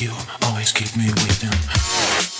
You always keep me waiting.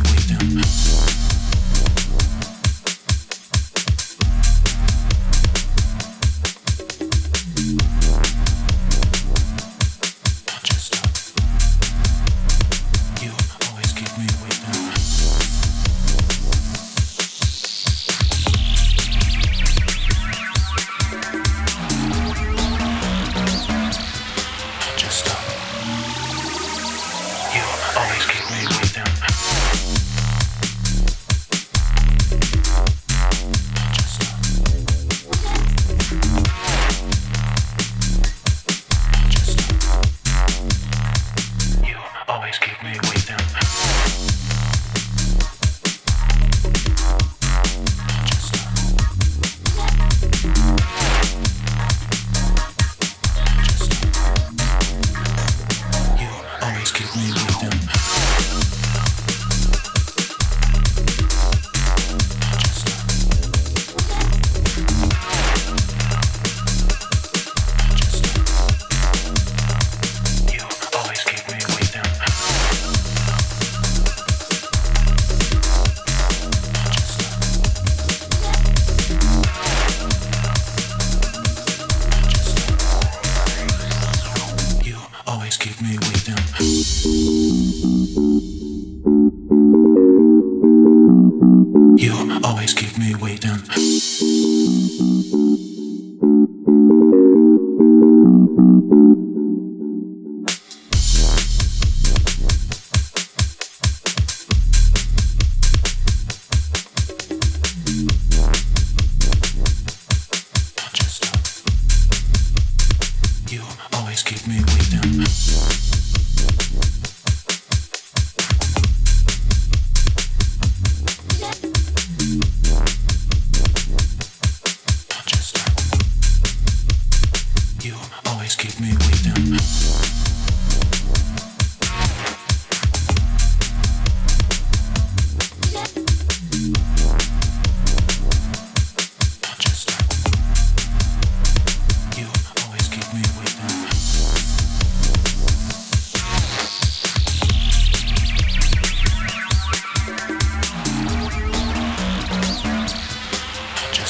me way down.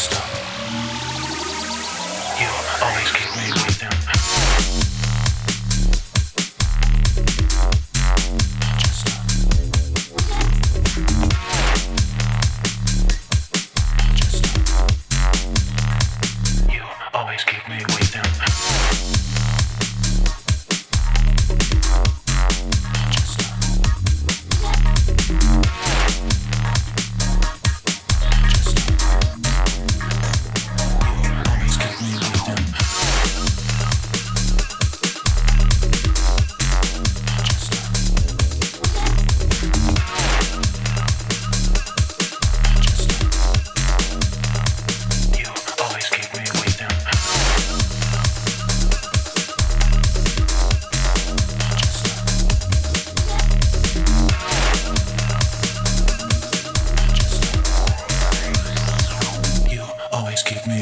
stop. You always keep me.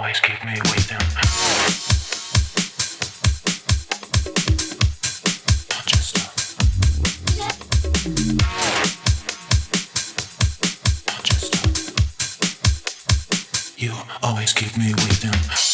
always keep me waiting. Don't you always keep me waiting.